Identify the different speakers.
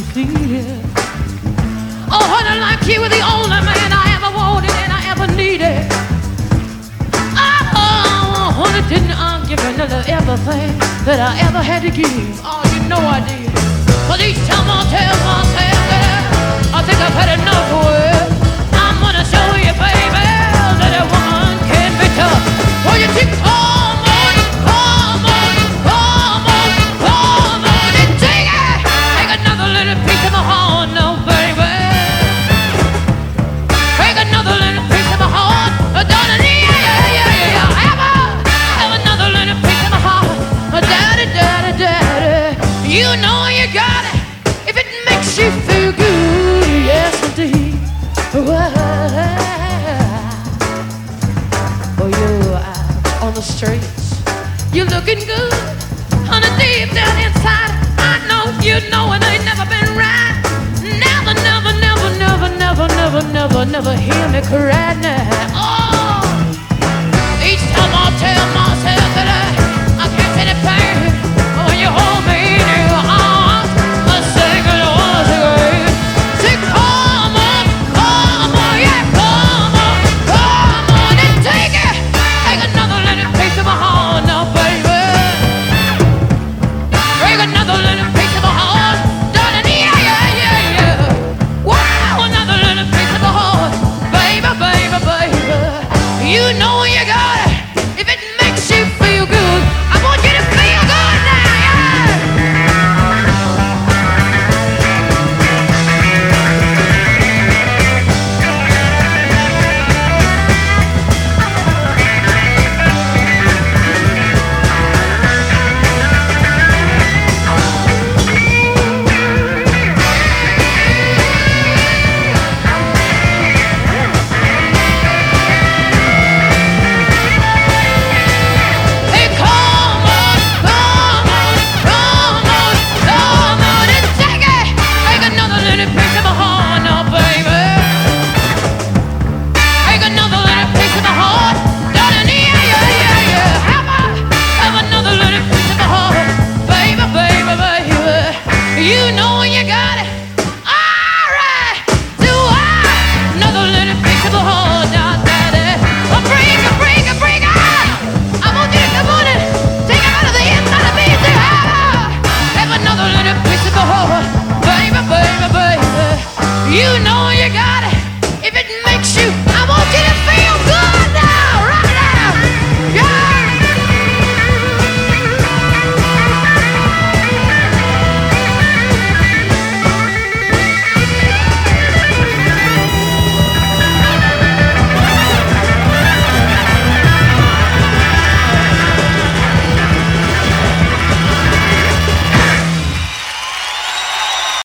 Speaker 1: you please. Oh, honey, like you were the only man I ever wanted and I ever needed. Oh, honey, didn't I give another everything that I ever had to give? Oh, you know I did. she feel good, yes indeed. Why? Oh, you're out on the streets, you're looking good.